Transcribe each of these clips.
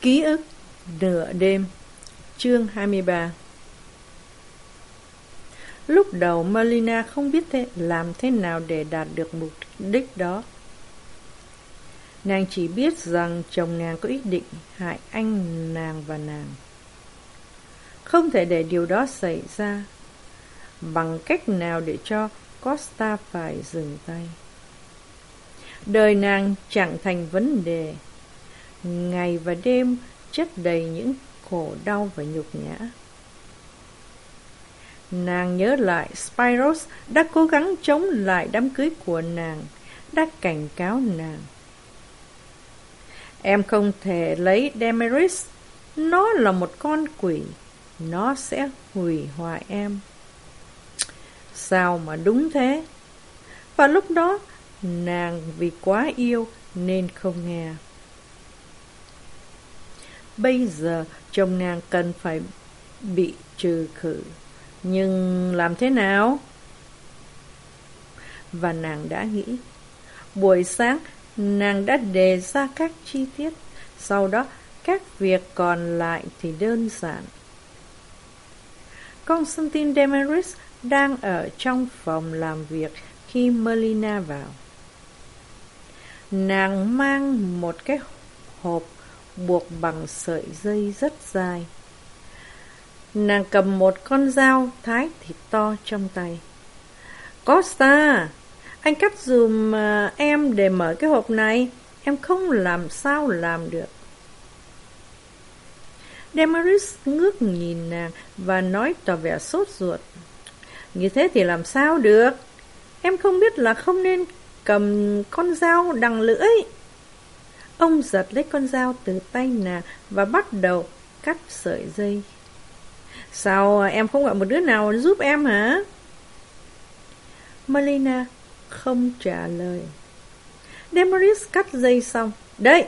Ký ức Nửa đêm Chương 23 Lúc đầu Melina không biết thế, làm thế nào để đạt được mục đích đó. Nàng chỉ biết rằng chồng nàng có ý định hại anh nàng và nàng. Không thể để điều đó xảy ra bằng cách nào để cho Costa phải dừng tay. Đời nàng chẳng thành vấn đề. Ngày và đêm chất đầy những khổ đau và nhục nhã. Nàng nhớ lại Spiros đã cố gắng chống lại đám cưới của nàng, đã cảnh cáo nàng. Em không thể lấy Demeris, nó là một con quỷ, nó sẽ hủy hoại em. Sao mà đúng thế? Và lúc đó, nàng vì quá yêu nên không nghe. Bây giờ, chồng nàng cần phải bị trừ khử. Nhưng làm thế nào? Và nàng đã nghĩ. Buổi sáng, nàng đã đề ra các chi tiết. Sau đó, các việc còn lại thì đơn giản. Constantine Demeris đang ở trong phòng làm việc khi Melina vào. Nàng mang một cái hộp buộc bằng sợi dây rất dài. Nàng cầm một con dao thái thịt to trong tay. Costa, anh cắt dùm à, em để mở cái hộp này. Em không làm sao làm được. Demaris ngước nhìn nàng và nói tỏ vẻ sốt ruột. Như thế thì làm sao được? Em không biết là không nên cầm con dao đằng lưỡi. Ông giật lấy con dao từ tay nàng và bắt đầu cắt sợi dây. Sao em không gọi một đứa nào giúp em hả? Malina không trả lời. Demaris cắt dây xong. Đây!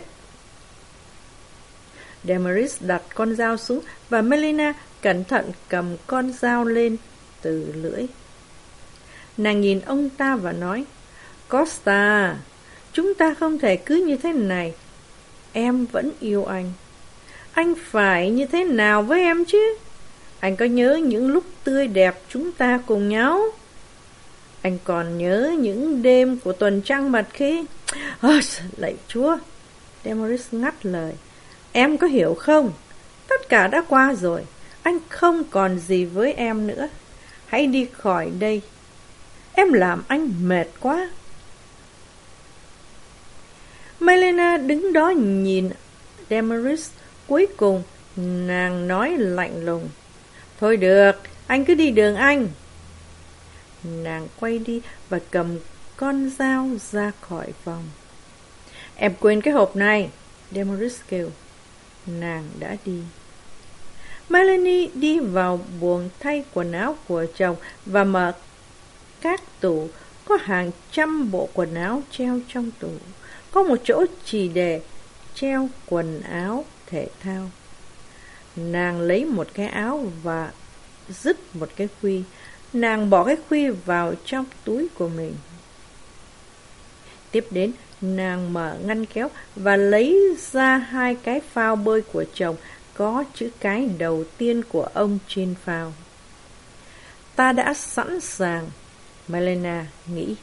Demaris đặt con dao xuống và Melina cẩn thận cầm con dao lên từ lưỡi. Nàng nhìn ông ta và nói, Costa, chúng ta không thể cứ như thế này. Em vẫn yêu anh. Anh phải như thế nào với em chứ? Anh có nhớ những lúc tươi đẹp chúng ta cùng nhau? Anh còn nhớ những đêm của tuần trăng mật khi... Ôi, lạy chúa! Demoris ngắt lời. Em có hiểu không? Tất cả đã qua rồi. Anh không còn gì với em nữa. Hãy đi khỏi đây. Em làm anh mệt quá. Melena đứng đó nhìn Demaris. Cuối cùng, nàng nói lạnh lùng. Thôi được, anh cứ đi đường anh. Nàng quay đi và cầm con dao ra khỏi phòng. Em quên cái hộp này, Demaris kêu. Nàng đã đi. Melanie đi vào buồng thay quần áo của chồng và mở các tủ. Có hàng trăm bộ quần áo treo trong tủ. Có một chỗ chỉ để treo quần áo thể thao. Nàng lấy một cái áo và dứt một cái khuy. Nàng bỏ cái khuy vào trong túi của mình. Tiếp đến, nàng mở ngăn kéo và lấy ra hai cái phao bơi của chồng có chữ cái đầu tiên của ông trên phao. Ta đã sẵn sàng, Melena nghĩ.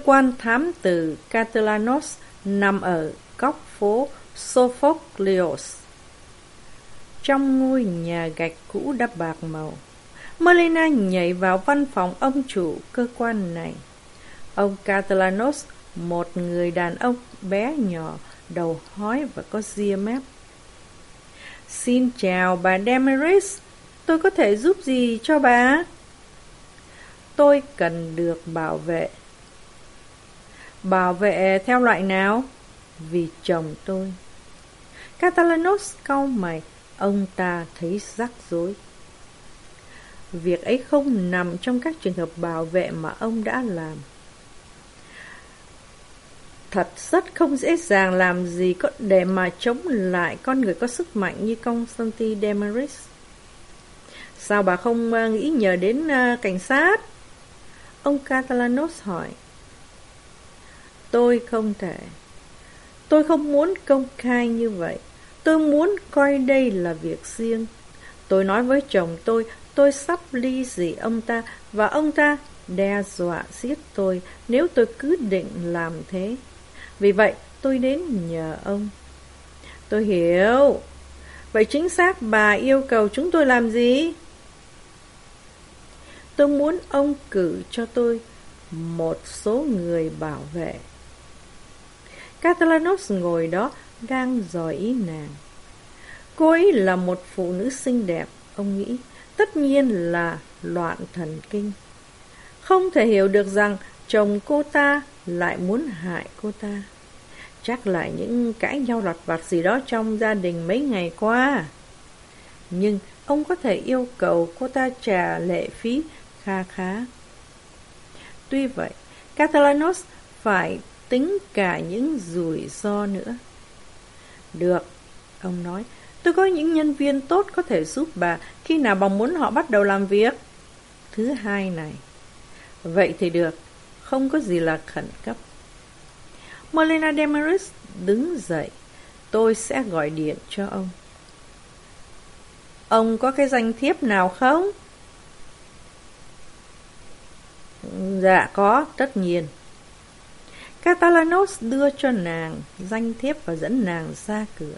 Cơ quan thám tử Catalanos nằm ở góc phố Sophocleos. Trong ngôi nhà gạch cũ đã bạc màu, Melina nhảy vào văn phòng ông chủ cơ quan này. Ông Catalanos, một người đàn ông bé nhỏ, đầu hói và có ria mép. Xin chào bà Demeris, tôi có thể giúp gì cho bà? Tôi cần được bảo vệ. Bảo vệ theo loại nào? Vì chồng tôi. Catalanos cau mày, ông ta thấy rắc rối. Việc ấy không nằm trong các trường hợp bảo vệ mà ông đã làm. Thật rất không dễ dàng làm gì có để mà chống lại con người có sức mạnh như Constantine Demaris. Sao bà không à, nghĩ nhờ đến à, cảnh sát? Ông Catalanos hỏi. Tôi không thể. Tôi không muốn công khai như vậy. Tôi muốn coi đây là việc riêng. Tôi nói với chồng tôi, tôi sắp ly dị ông ta và ông ta đe dọa giết tôi nếu tôi cứ định làm thế. Vì vậy, tôi đến nhờ ông. Tôi hiểu. Vậy chính xác bà yêu cầu chúng tôi làm gì? Tôi muốn ông cử cho tôi một số người bảo vệ. Catalanos ngồi đó đang dò ý nàng. Cô ấy là một phụ nữ xinh đẹp, ông nghĩ, tất nhiên là loạn thần kinh. Không thể hiểu được rằng chồng cô ta lại muốn hại cô ta. Chắc lại những cãi nhau lặt vặt gì đó trong gia đình mấy ngày qua. Nhưng ông có thể yêu cầu cô ta trả lệ phí kha khá. Tuy vậy, Catalanos phải tính cả những rủi ro nữa. Được, ông nói, tôi có những nhân viên tốt có thể giúp bà khi nào bà muốn họ bắt đầu làm việc. Thứ hai này, vậy thì được, không có gì là khẩn cấp. Molina Demaris đứng dậy, tôi sẽ gọi điện cho ông. Ông có cái danh thiếp nào không? Dạ có, tất nhiên. Catalanos đưa cho nàng danh thiếp và dẫn nàng ra cửa.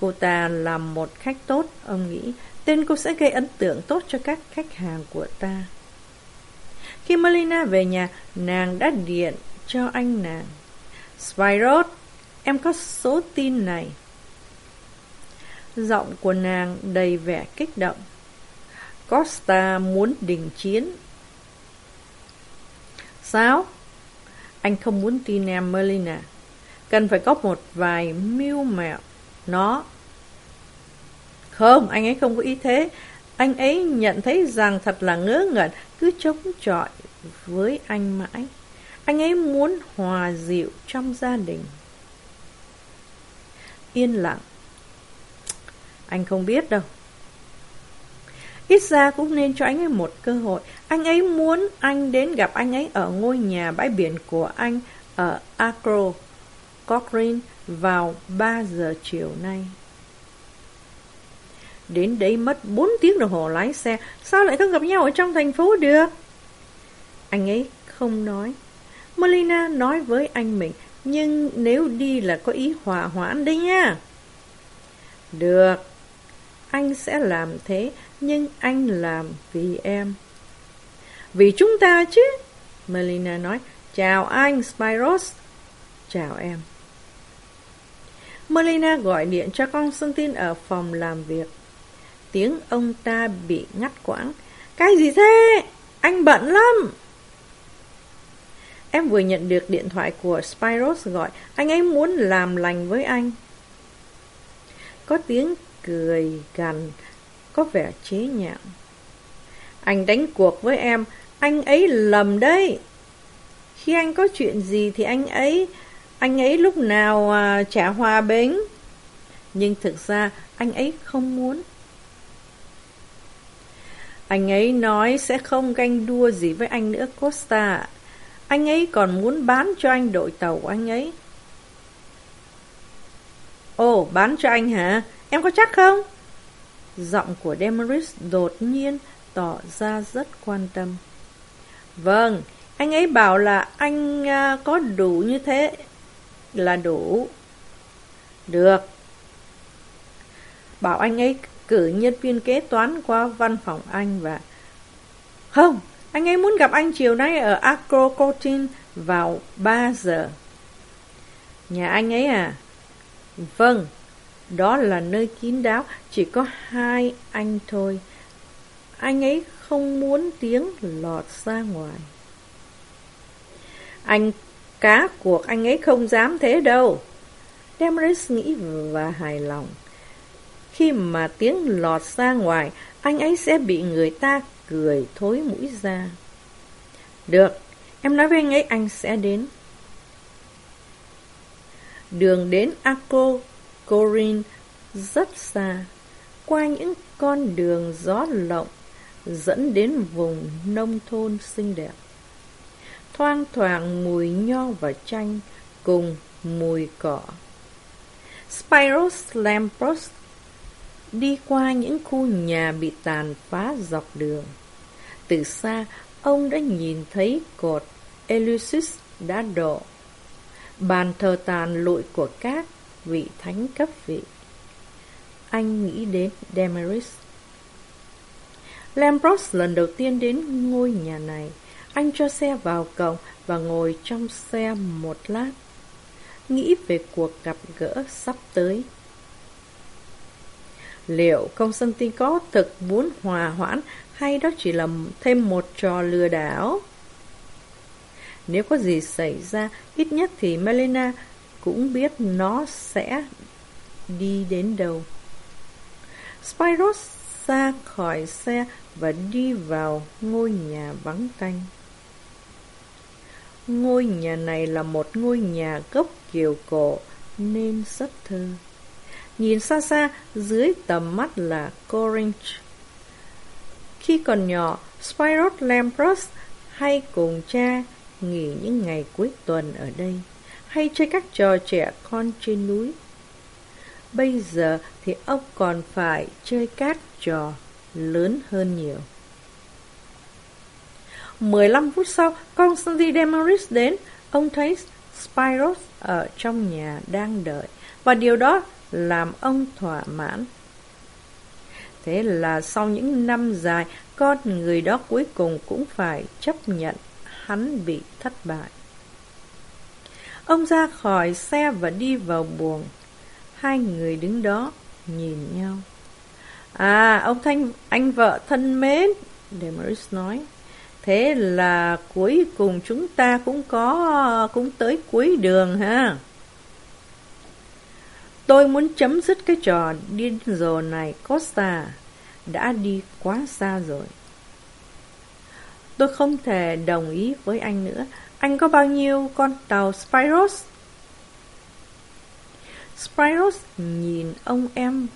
Cô ta làm một khách tốt, ông nghĩ, tên cô sẽ gây ấn tượng tốt cho các khách hàng của ta. Khi Melina về nhà, nàng đã điện cho anh nàng. Spyros, em có số tin này. Giọng của nàng đầy vẻ kích động. Costa muốn đình chiến. Sao? Anh không muốn tin em Melina. Cần phải có một vài mưu mẹo. Nó. Không, anh ấy không có ý thế. Anh ấy nhận thấy rằng thật là ngớ ngẩn, cứ chống chọi với anh mãi. Anh ấy muốn hòa dịu trong gia đình. Yên lặng. Anh không biết đâu. Ít ra cũng nên cho anh ấy một cơ hội. Anh ấy muốn anh đến gặp anh ấy ở ngôi nhà bãi biển của anh ở Acro, Cochrane vào 3 giờ chiều nay. Đến đấy mất 4 tiếng đồng hồ lái xe, sao lại không gặp nhau ở trong thành phố được? Anh ấy không nói. Melina nói với anh mình, nhưng nếu đi là có ý hòa hoãn đấy nha. Được, anh sẽ làm thế, nhưng anh làm vì em. Vì chúng ta chứ. Melina nói, chào anh, Spyros. Chào em. Melina gọi điện cho Constantine ở phòng làm việc. Tiếng ông ta bị ngắt quãng. Cái gì thế? Anh bận lắm. Em vừa nhận được điện thoại của Spyros gọi, anh ấy muốn làm lành với anh. Có tiếng cười gằn, có vẻ chế nhạo. Anh đánh cuộc với em, anh ấy lầm đấy. Khi anh có chuyện gì thì anh ấy, anh ấy lúc nào à, trả hòa bến Nhưng thực ra anh ấy không muốn. Anh ấy nói sẽ không ganh đua gì với anh nữa Costa. Anh ấy còn muốn bán cho anh đội tàu của anh ấy. Ồ, bán cho anh hả? Em có chắc không? Giọng của Demaris đột nhiên tỏ ra rất quan tâm. Vâng, anh ấy bảo là anh à, có đủ như thế là đủ. Được. Bảo anh ấy cử nhân viên kế toán qua văn phòng anh và... Không, anh ấy muốn gặp anh chiều nay ở Acrocotin vào 3 giờ. Nhà anh ấy à? Vâng, đó là nơi kín đáo, chỉ có hai anh thôi. anh ấy không muốn tiếng lọt ra ngoài. Anh cá cuộc anh ấy không dám thế đâu. Demaris nghĩ và hài lòng. Khi mà tiếng lọt ra ngoài, anh ấy sẽ bị người ta cười thối mũi ra. Được, em nói với anh ấy anh sẽ đến. Đường đến Akko, Corin rất xa, qua những con đường gió lộng, dẫn đến vùng nông thôn xinh đẹp. Thoang thoảng mùi nho và chanh cùng mùi cỏ. Spiros Lampros đi qua những khu nhà bị tàn phá dọc đường. Từ xa, ông đã nhìn thấy cột Eleusis đã đổ. Bàn thờ tàn lụi của cát vị thánh cấp vị. Anh nghĩ đến Demaris. Lambros lần đầu tiên đến ngôi nhà này. Anh cho xe vào cổng và ngồi trong xe một lát. Nghĩ về cuộc gặp gỡ sắp tới. Liệu công Constantine có thực muốn hòa hoãn hay đó chỉ là thêm một trò lừa đảo? Nếu có gì xảy ra, ít nhất thì Melina cũng biết nó sẽ đi đến đâu. Spiros ra khỏi xe và đi vào ngôi nhà vắng tanh. Ngôi nhà này là một ngôi nhà gốc kiều cổ nên rất thơ. Nhìn xa xa, dưới tầm mắt là Corinth. Khi còn nhỏ, Spiros Lampros hay cùng cha nghỉ những ngày cuối tuần ở đây, hay chơi các trò trẻ con trên núi. Bây giờ thì ông còn phải chơi các trò lớn hơn nhiều. 15 phút sau, Constantine Demaris đến, ông thấy Spiros ở trong nhà đang đợi, và điều đó làm ông thỏa mãn. Thế là sau những năm dài, con người đó cuối cùng cũng phải chấp nhận hắn bị thất bại. Ông ra khỏi xe và đi vào buồng. Hai người đứng đó, nhìn nhau. À, ông Thanh, anh vợ thân mến, Demaris nói. Thế là cuối cùng chúng ta cũng có, cũng tới cuối đường ha. Tôi muốn chấm dứt cái trò điên rồ này Costa đã đi quá xa rồi. Tôi không thể đồng ý với anh nữa. Anh có bao nhiêu con tàu Spyros? Spyros nhìn ông em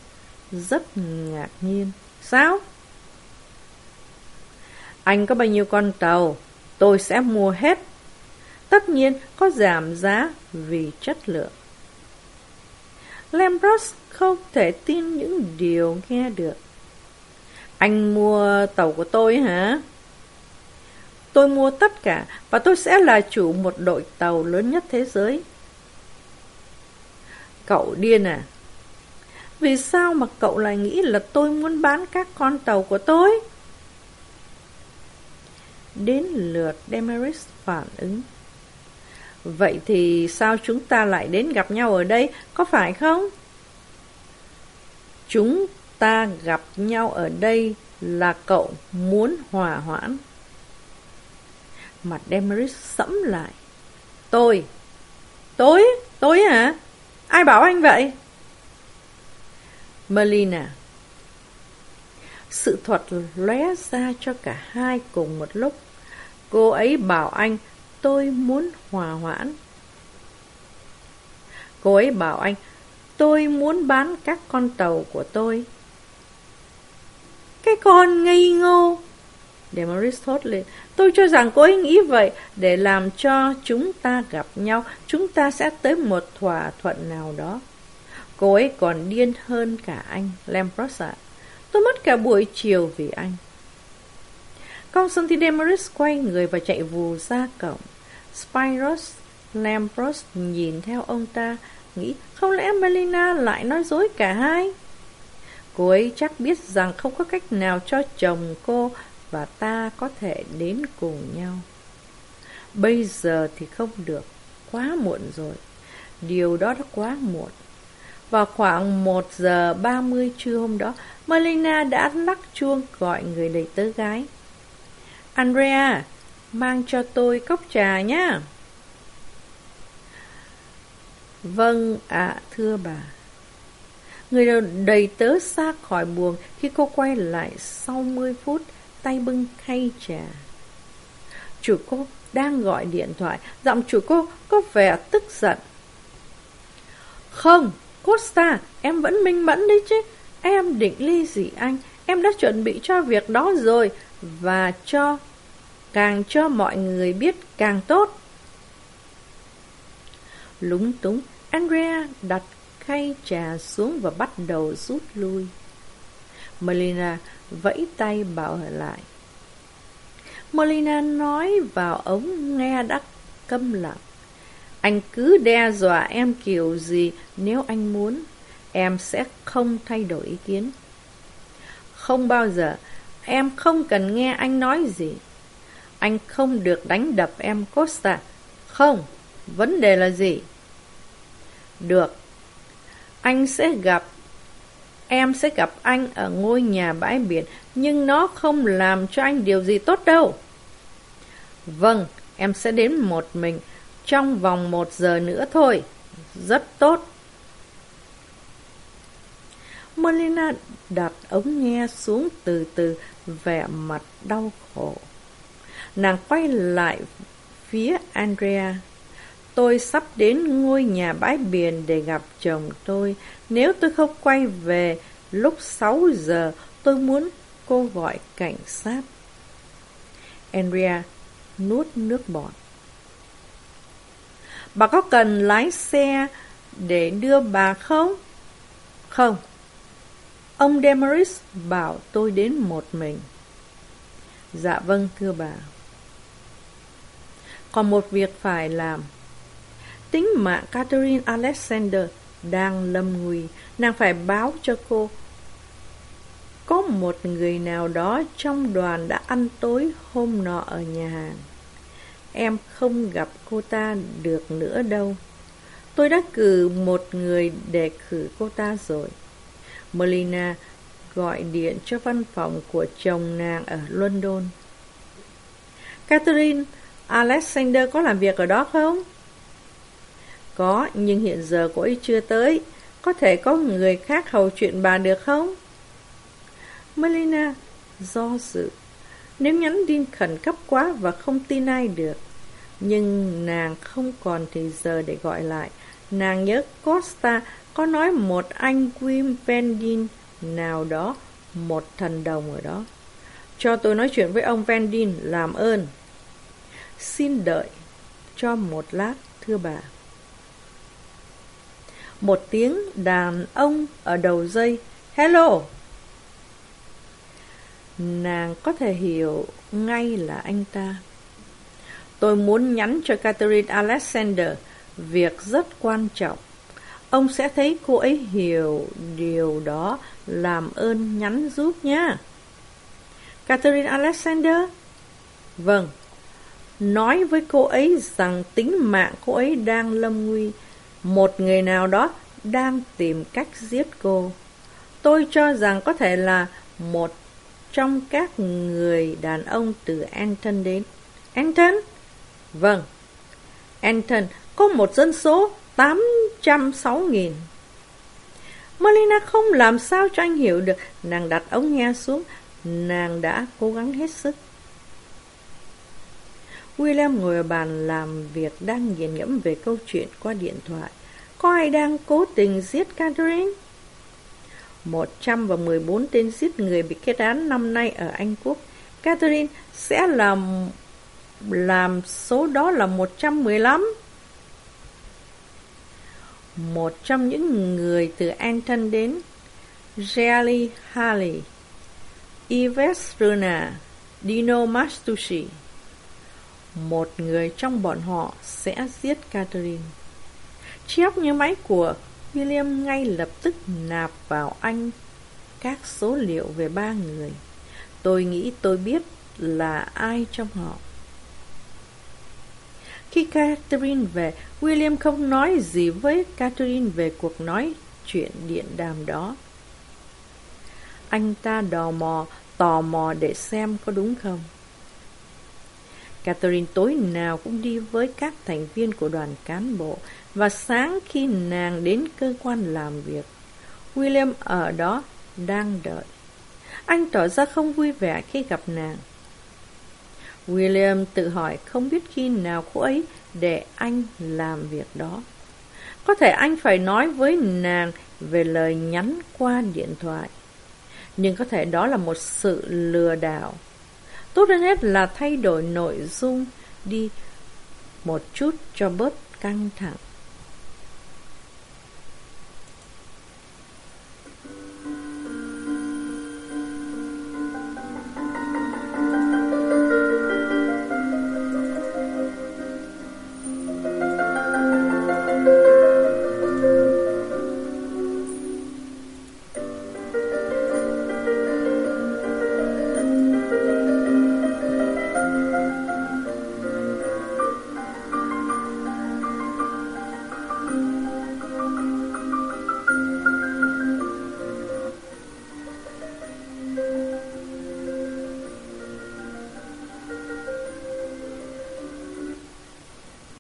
rất ngạc nhiên. Sao? Anh có bao nhiêu con tàu? Tôi sẽ mua hết. Tất nhiên có giảm giá vì chất lượng. Lambros không thể tin những điều nghe được. Anh mua tàu của tôi hả? Tôi mua tất cả và tôi sẽ là chủ một đội tàu lớn nhất thế giới. Cậu điên à? Vì sao mà cậu lại nghĩ là tôi muốn bán các con tàu của tôi? Đến lượt Demeris phản ứng. Vậy thì sao chúng ta lại đến gặp nhau ở đây, có phải không? Chúng ta gặp nhau ở đây là cậu muốn hòa hoãn. Mặt Demeris sẫm lại. Tôi? Tôi? Tôi hả? Ai bảo anh vậy? Melina. Sự thuật lóe ra cho cả hai cùng một lúc. Cô ấy bảo anh, tôi muốn hòa hoãn. Cô ấy bảo anh, tôi muốn bán các con tàu của tôi. Cái con ngây ngô. Demaris thốt lên. Tôi cho rằng cô ấy nghĩ vậy để làm cho chúng ta gặp nhau, chúng ta sẽ tới một thỏa thuận nào đó. Cô ấy còn điên hơn cả anh, Lampros ạ. Tôi mất cả buổi chiều vì anh. Constantine Demaris quay người và chạy vù ra cổng. Spiros Lampros nhìn theo ông ta, nghĩ không lẽ Melina lại nói dối cả hai? Cô ấy chắc biết rằng không có cách nào cho chồng cô và ta có thể đến cùng nhau. Bây giờ thì không được, quá muộn rồi. Điều đó đã quá muộn. Vào khoảng 1 giờ 30 trưa hôm đó, Melina đã lắc chuông gọi người đầy tớ gái. Andrea, mang cho tôi cốc trà nhé. Vâng ạ, thưa bà. Người đầy tớ xa khỏi buồng khi cô quay lại sau 10 phút, tay bưng khay trà. Chủ cô đang gọi điện thoại, giọng chủ cô có vẻ tức giận. Không, Costa, em vẫn minh mẫn đấy chứ. Em định ly dị anh, em đã chuẩn bị cho việc đó rồi, và cho, càng cho mọi người biết càng tốt. Lúng túng, Andrea đặt khay trà xuống và bắt đầu rút lui. Melina vẫy tay bảo lại. Molina nói vào ống nghe đắc câm lặng. Anh cứ đe dọa em kiểu gì nếu anh muốn, em sẽ không thay đổi ý kiến. Không bao giờ, em không cần nghe anh nói gì. Anh không được đánh đập em Costa. Không, vấn đề là gì? Được, anh sẽ gặp Em sẽ gặp anh ở ngôi nhà bãi biển Nhưng nó không làm cho anh điều gì tốt đâu Vâng, em sẽ đến một mình Trong vòng một giờ nữa thôi Rất tốt Melina đặt ống nghe xuống từ từ vẻ mặt đau khổ. Nàng quay lại phía Andrea. Tôi sắp đến ngôi nhà bãi biển để gặp chồng tôi. Nếu tôi không quay về lúc 6 giờ, tôi muốn cô gọi cảnh sát. Andrea nuốt nước bọt. Bà có cần lái xe để đưa bà không? Không. Ông Demaris bảo tôi đến một mình. Dạ vâng, thưa bà. Còn một việc phải làm. Tính mạng Catherine Alexander đang lâm nguy, nàng phải báo cho cô. Có một người nào đó trong đoàn đã ăn tối hôm nọ ở nhà hàng. Em không gặp cô ta được nữa đâu. Tôi đã cử một người để khử cô ta rồi. Melina gọi điện cho văn phòng của chồng nàng ở London. Catherine, Alexander có làm việc ở đó không? Có, nhưng hiện giờ cô ấy chưa tới. Có thể có người khác hầu chuyện bà được không? Melina do dự. Nếu nhắn tin khẩn cấp quá và không tin ai được. Nhưng nàng không còn thời giờ để gọi lại. Nàng nhớ Costa có nói một anh Quim Vendin nào đó, một thần đồng ở đó. Cho tôi nói chuyện với ông Vendin, làm ơn. Xin đợi cho một lát, thưa bà. Một tiếng đàn ông ở đầu dây. Hello! Nàng có thể hiểu ngay là anh ta. Tôi muốn nhắn cho Catherine Alexander việc rất quan trọng. Ông sẽ thấy cô ấy hiểu điều đó, làm ơn nhắn giúp nhé. Catherine Alexander? Vâng. Nói với cô ấy rằng tính mạng cô ấy đang lâm nguy. Một người nào đó đang tìm cách giết cô. Tôi cho rằng có thể là một trong các người đàn ông từ Anton đến. Anton? Vâng. Anton, có một dân số 806.000. Melina không làm sao cho anh hiểu được. Nàng đặt ống nghe xuống. Nàng đã cố gắng hết sức. William ngồi ở bàn làm việc đang nghiền ngẫm về câu chuyện qua điện thoại. Có ai đang cố tình giết Catherine? 114 tên giết người bị kết án năm nay ở Anh Quốc. Catherine sẽ làm làm số đó là 115. Một trong những người từ Anton đến, Jelly Halley, Yves Runa, Dino Mastucci. Một người trong bọn họ sẽ giết Catherine. Chiếc như máy của William ngay lập tức nạp vào anh các số liệu về ba người. Tôi nghĩ tôi biết là ai trong họ. Khi Catherine về, William không nói gì với Catherine về cuộc nói chuyện điện đàm đó. Anh ta đò mò, tò mò để xem có đúng không. Catherine tối nào cũng đi với các thành viên của đoàn cán bộ và sáng khi nàng đến cơ quan làm việc, William ở đó đang đợi. Anh tỏ ra không vui vẻ khi gặp nàng. William tự hỏi không biết khi nào cô ấy để anh làm việc đó. Có thể anh phải nói với nàng về lời nhắn qua điện thoại. Nhưng có thể đó là một sự lừa đảo. Tốt hơn hết là thay đổi nội dung đi một chút cho bớt căng thẳng.